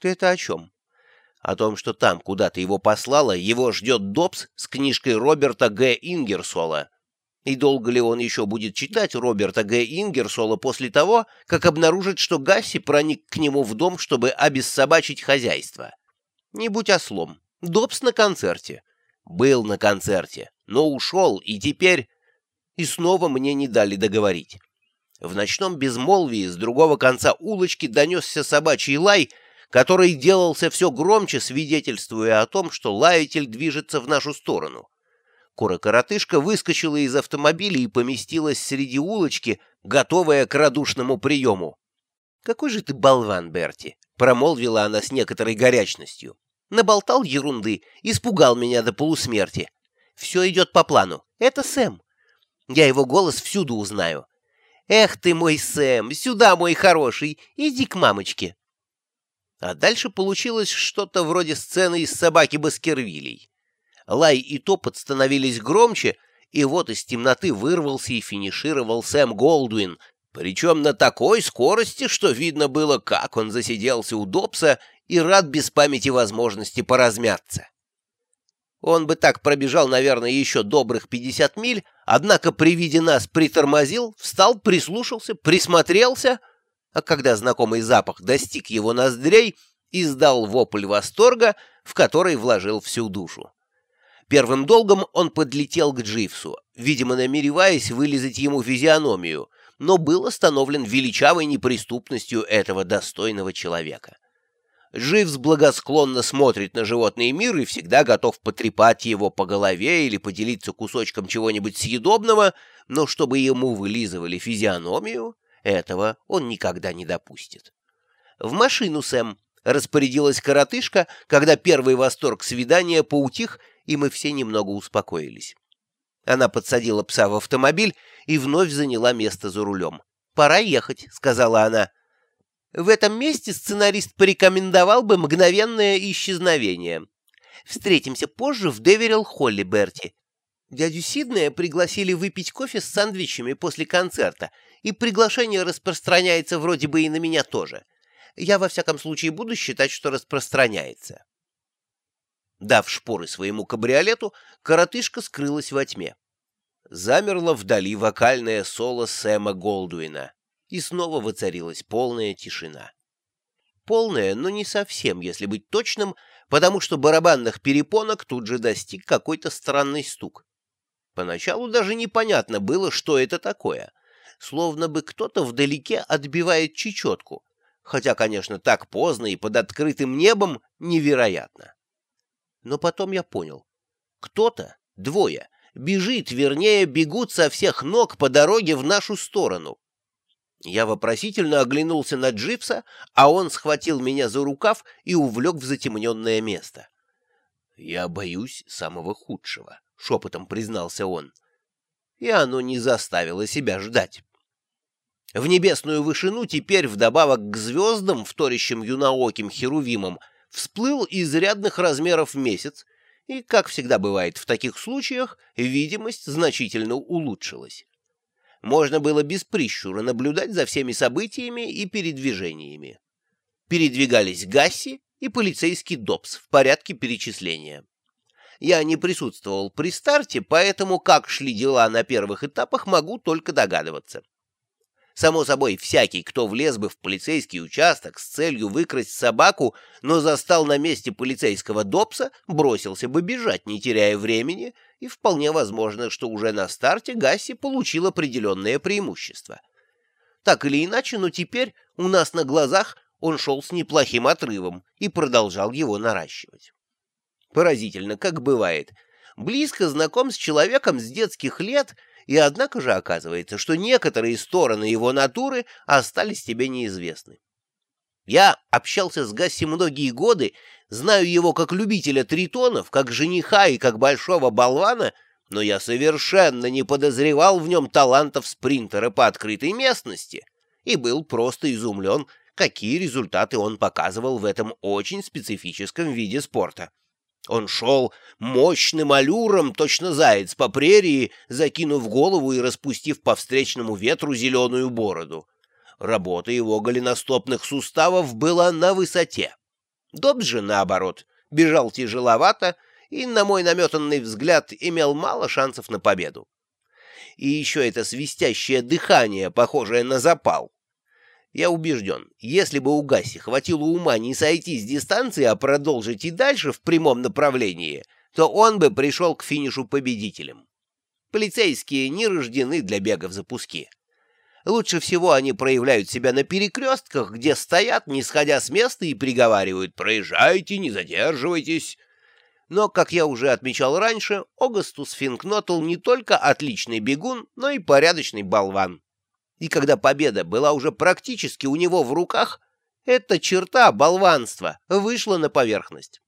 Ты это о чем? О том, что там, куда ты его послала, его ждет Добс с книжкой Роберта Г. Ингерсола. И долго ли он еще будет читать Роберта Г. Ингерсола после того, как обнаружит, что Гасси проник к нему в дом, чтобы обессобачить хозяйство? Не будь ослом. Добс на концерте. Был на концерте, но ушел, и теперь... И снова мне не дали договорить. В ночном безмолвии с другого конца улочки донесся собачий лай, который делался все громче, свидетельствуя о том, что лаятель движется в нашу сторону. Кура-коротышка выскочила из автомобиля и поместилась среди улочки, готовая к радушному приему. «Какой же ты болван, Берти!» — промолвила она с некоторой горячностью. «Наболтал ерунды, испугал меня до полусмерти. Все идет по плану. Это Сэм. Я его голос всюду узнаю. Эх ты мой Сэм, сюда, мой хороший, иди к мамочке». А дальше получилось что-то вроде сцены из «Собаки Баскервилей». Лай и топот становились громче, и вот из темноты вырвался и финишировал Сэм Голдуин, причем на такой скорости, что видно было, как он засиделся у Добса и рад без памяти возможности поразмяться. Он бы так пробежал, наверное, еще добрых 50 миль, однако при виде нас притормозил, встал, прислушался, присмотрелся, а когда знакомый запах достиг его ноздрей, издал вопль восторга, в который вложил всю душу. Первым долгом он подлетел к Дживсу, видимо, намереваясь вылезать ему физиономию, но был остановлен величавой неприступностью этого достойного человека. Дживс благосклонно смотрит на животный мир и всегда готов потрепать его по голове или поделиться кусочком чего-нибудь съедобного, но чтобы ему вылизывали физиономию, этого он никогда не допустит. «В машину, Сэм!» — распорядилась коротышка, когда первый восторг свидания поутих, и мы все немного успокоились. Она подсадила пса в автомобиль и вновь заняла место за рулем. «Пора ехать», — сказала она. «В этом месте сценарист порекомендовал бы мгновенное исчезновение. Встретимся позже в Деверилл Холли, Берти. Дядю Сиднея пригласили выпить кофе с сандвичами после концерта, и приглашение распространяется вроде бы и на меня тоже. Я, во всяком случае, буду считать, что распространяется». Дав шпоры своему кабриолету, коротышка скрылась во тьме. Замерло вдали вокальное соло Сэма Голдуина, и снова воцарилась полная тишина. Полная, но не совсем, если быть точным, потому что барабанных перепонок тут же достиг какой-то странный стук. Поначалу даже непонятно было, что это такое, словно бы кто-то вдалеке отбивает чечетку, хотя, конечно, так поздно и под открытым небом невероятно. Но потом я понял. Кто-то, двое, бежит, вернее, бегут со всех ног по дороге в нашу сторону. Я вопросительно оглянулся на Джипса, а он схватил меня за рукав и увлек в затемненное место. «Я боюсь самого худшего», — шепотом признался он. И оно не заставило себя ждать. В небесную вышину теперь, вдобавок к звездам, вторящим юнооким херувимам, всплыл изрядных размеров месяц, и, как всегда бывает в таких случаях, видимость значительно улучшилась. Можно было без прищура наблюдать за всеми событиями и передвижениями. Передвигались Гасси и полицейский Добс в порядке перечисления. Я не присутствовал при старте, поэтому как шли дела на первых этапах, могу только догадываться. Само собой, всякий, кто влез бы в полицейский участок с целью выкрасть собаку, но застал на месте полицейского допса, бросился бы бежать, не теряя времени, и вполне возможно, что уже на старте Гасси получил определенное преимущество. Так или иначе, но теперь у нас на глазах он шел с неплохим отрывом и продолжал его наращивать. Поразительно, как бывает. Близко знаком с человеком с детских лет — и однако же оказывается, что некоторые стороны его натуры остались тебе неизвестны. Я общался с Гасси многие годы, знаю его как любителя тритонов, как жениха и как большого болвана, но я совершенно не подозревал в нем талантов спринтера по открытой местности и был просто изумлен, какие результаты он показывал в этом очень специфическом виде спорта. Он шел мощным аллюром, точно заяц по прерии, закинув голову и распустив по встречному ветру зеленую бороду. Работа его голеностопных суставов была на высоте. Добс же, наоборот, бежал тяжеловато и, на мой наметанный взгляд, имел мало шансов на победу. И еще это свистящее дыхание, похожее на запал. Я убежден, если бы у Гаси хватило ума не сойти с дистанции, а продолжить и дальше в прямом направлении, то он бы пришел к финишу победителем. Полицейские не рождены для бега в запуске. Лучше всего они проявляют себя на перекрестках, где стоят, не сходя с места, и приговаривают «Проезжайте, не задерживайтесь». Но, как я уже отмечал раньше, Огастус Финкнотл не только отличный бегун, но и порядочный болван. И когда победа была уже практически у него в руках, эта черта болванства вышла на поверхность.